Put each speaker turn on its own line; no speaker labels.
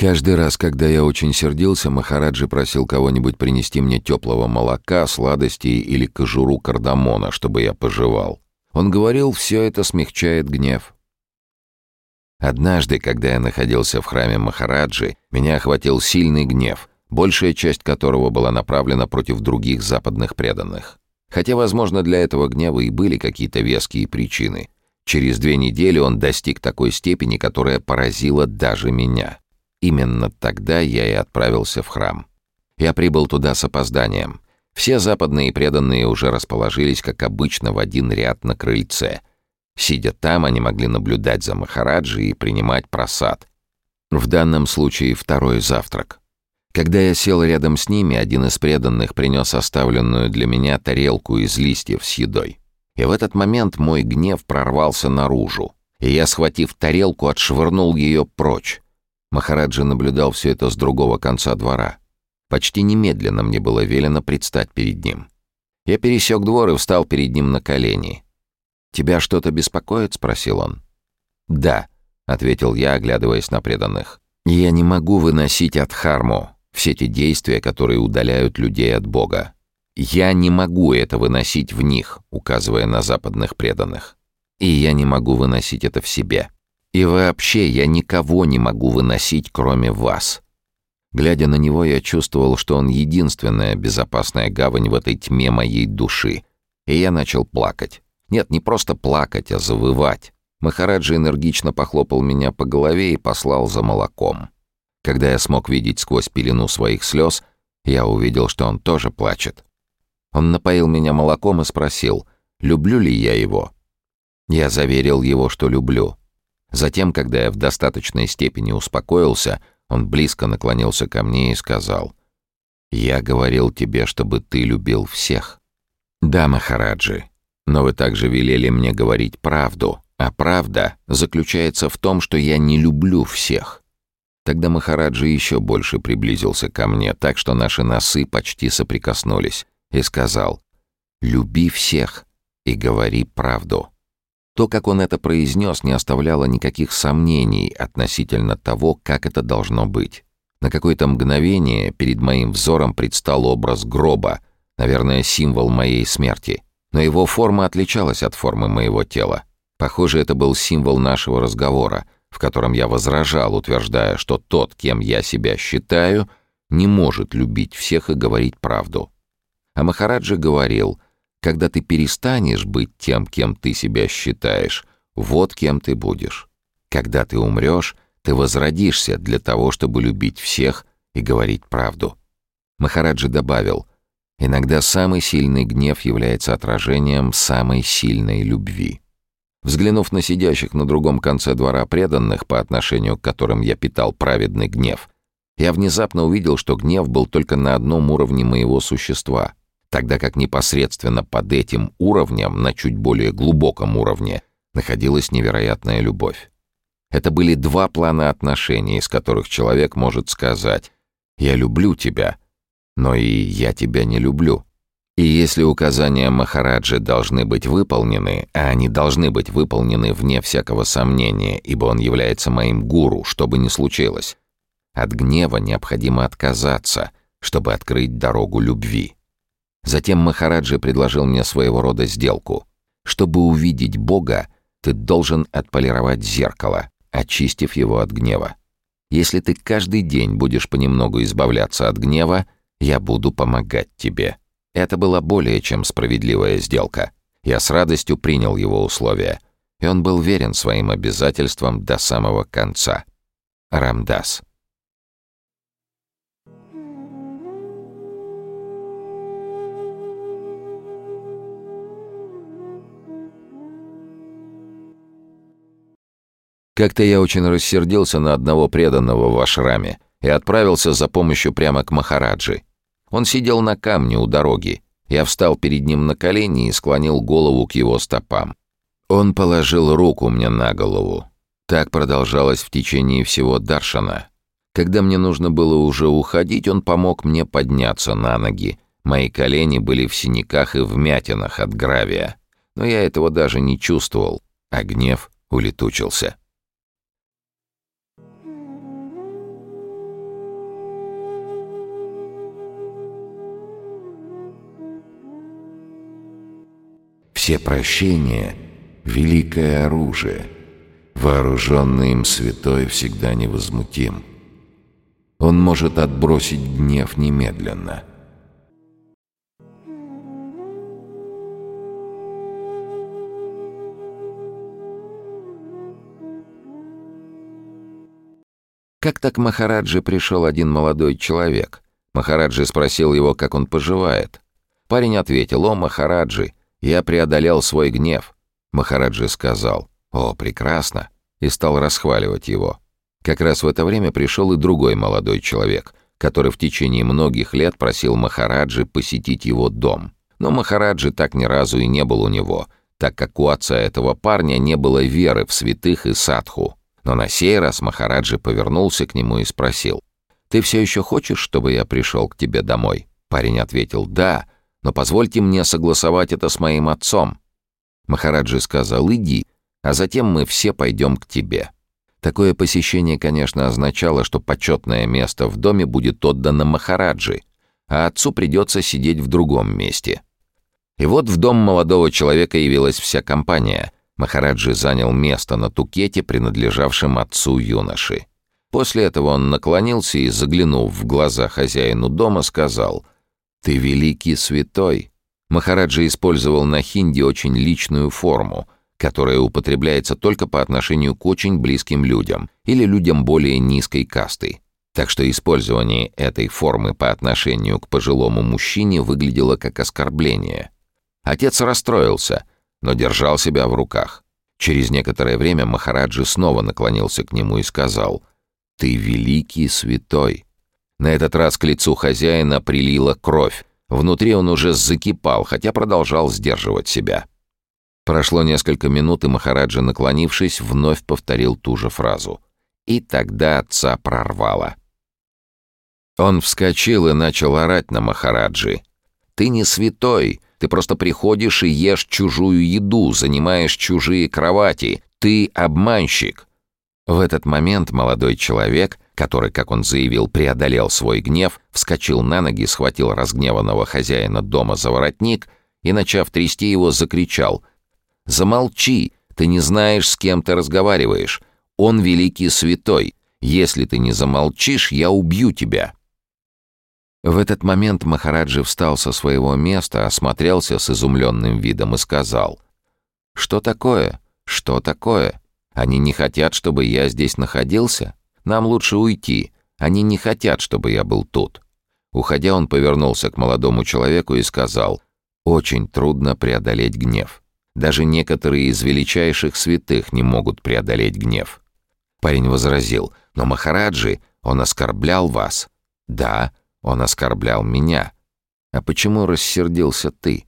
Каждый раз, когда я очень сердился, Махараджи просил кого-нибудь принести мне теплого молока, сладостей или кожуру кардамона, чтобы я пожевал. Он говорил, все это смягчает гнев. Однажды, когда я находился в храме Махараджи, меня охватил сильный гнев, большая часть которого была направлена против других западных преданных. Хотя, возможно, для этого гнева и были какие-то веские причины. Через две недели он достиг такой степени, которая поразила даже меня. Именно тогда я и отправился в храм. Я прибыл туда с опозданием. Все западные преданные уже расположились, как обычно, в один ряд на крыльце. Сидя там, они могли наблюдать за Махараджи и принимать просад. В данном случае второй завтрак. Когда я сел рядом с ними, один из преданных принес оставленную для меня тарелку из листьев с едой. И в этот момент мой гнев прорвался наружу, и я, схватив тарелку, отшвырнул ее прочь. Махараджи наблюдал все это с другого конца двора. Почти немедленно мне было велено предстать перед ним. Я пересек двор и встал перед ним на колени. «Тебя что-то беспокоит?» — спросил он. «Да», — ответил я, оглядываясь на преданных. «Я не могу выносить от все те действия, которые удаляют людей от Бога. Я не могу это выносить в них», — указывая на западных преданных. «И я не могу выносить это в себе. И вообще я никого не могу выносить, кроме вас. Глядя на него, я чувствовал, что он единственная безопасная гавань в этой тьме моей души. И я начал плакать. Нет, не просто плакать, а завывать. Махараджи энергично похлопал меня по голове и послал за молоком. Когда я смог видеть сквозь пелену своих слез, я увидел, что он тоже плачет. Он напоил меня молоком и спросил, люблю ли я его. Я заверил его, что люблю. Затем, когда я в достаточной степени успокоился, он близко наклонился ко мне и сказал, «Я говорил тебе, чтобы ты любил всех». «Да, Махараджи, но вы также велели мне говорить правду, а правда заключается в том, что я не люблю всех». Тогда Махараджи еще больше приблизился ко мне, так что наши носы почти соприкоснулись, и сказал, «Люби всех и говори правду». То, как он это произнес, не оставляло никаких сомнений относительно того, как это должно быть. На какое-то мгновение перед моим взором предстал образ гроба, наверное, символ моей смерти. Но его форма отличалась от формы моего тела. Похоже, это был символ нашего разговора, в котором я возражал, утверждая, что тот, кем я себя считаю, не может любить всех и говорить правду. А Махараджа говорил — когда ты перестанешь быть тем, кем ты себя считаешь, вот кем ты будешь. Когда ты умрешь, ты возродишься для того, чтобы любить всех и говорить правду. Махараджи добавил, иногда самый сильный гнев является отражением самой сильной любви. Взглянув на сидящих на другом конце двора преданных, по отношению к которым я питал праведный гнев, я внезапно увидел, что гнев был только на одном уровне моего существа — тогда как непосредственно под этим уровнем, на чуть более глубоком уровне, находилась невероятная любовь. Это были два плана отношений, из которых человек может сказать «я люблю тебя», но и «я тебя не люблю». И если указания Махараджи должны быть выполнены, а они должны быть выполнены вне всякого сомнения, ибо он является моим гуру, что бы ни случилось, от гнева необходимо отказаться, чтобы открыть дорогу любви. Затем Махараджи предложил мне своего рода сделку. Чтобы увидеть Бога, ты должен отполировать зеркало, очистив его от гнева. Если ты каждый день будешь понемногу избавляться от гнева, я буду помогать тебе. Это была более чем справедливая сделка. Я с радостью принял его условия, и он был верен своим обязательствам до самого конца. Рамдас. Как-то я очень рассердился на одного преданного в ашраме и отправился за помощью прямо к Махараджи. Он сидел на камне у дороги. Я встал перед ним на колени и склонил голову к его стопам. Он положил руку мне на голову. Так продолжалось в течение всего Даршана. Когда мне нужно было уже уходить, он помог мне подняться на ноги. Мои колени были в синяках и вмятинах от гравия. Но я этого даже не чувствовал, а гнев улетучился. Все прощения — великое оружие. Вооруженный им святой всегда невозмутим. Он может отбросить гнев немедленно — Как-то к Махараджи пришел один молодой человек. Махараджи спросил его, как он поживает. Парень ответил, «О, Махараджи, я преодолел свой гнев». Махараджи сказал, «О, прекрасно», и стал расхваливать его. Как раз в это время пришел и другой молодой человек, который в течение многих лет просил Махараджи посетить его дом. Но Махараджи так ни разу и не был у него, так как у отца этого парня не было веры в святых и садху. Но на сей раз Махараджи повернулся к нему и спросил. «Ты все еще хочешь, чтобы я пришел к тебе домой?» Парень ответил «Да, но позвольте мне согласовать это с моим отцом». Махараджи сказал «Иди, а затем мы все пойдем к тебе». Такое посещение, конечно, означало, что почетное место в доме будет отдано Махараджи, а отцу придется сидеть в другом месте. И вот в дом молодого человека явилась вся компания — Махараджи занял место на тукете, принадлежавшем отцу юноши. После этого он наклонился и, заглянув в глаза хозяину дома, сказал «Ты великий святой». Махараджи использовал на хинди очень личную форму, которая употребляется только по отношению к очень близким людям или людям более низкой касты. Так что использование этой формы по отношению к пожилому мужчине выглядело как оскорбление. Отец расстроился — но держал себя в руках. Через некоторое время Махараджи снова наклонился к нему и сказал «Ты великий святой». На этот раз к лицу хозяина прилила кровь. Внутри он уже закипал, хотя продолжал сдерживать себя. Прошло несколько минут, и Махараджа, наклонившись, вновь повторил ту же фразу. И тогда отца прорвало. Он вскочил и начал орать на Махараджи. «Ты не святой! Ты просто приходишь и ешь чужую еду, занимаешь чужие кровати. Ты обманщик». В этот момент молодой человек, который, как он заявил, преодолел свой гнев, вскочил на ноги, схватил разгневанного хозяина дома за воротник и, начав трясти его, закричал «Замолчи! Ты не знаешь, с кем ты разговариваешь. Он великий святой. Если ты не замолчишь, я убью тебя». В этот момент Махараджи встал со своего места, осмотрелся с изумленным видом и сказал, «Что такое? Что такое? Они не хотят, чтобы я здесь находился? Нам лучше уйти. Они не хотят, чтобы я был тут». Уходя, он повернулся к молодому человеку и сказал, «Очень трудно преодолеть гнев. Даже некоторые из величайших святых не могут преодолеть гнев». Парень возразил, «Но Махараджи, он оскорблял вас». «Да, он оскорблял меня. А почему рассердился ты?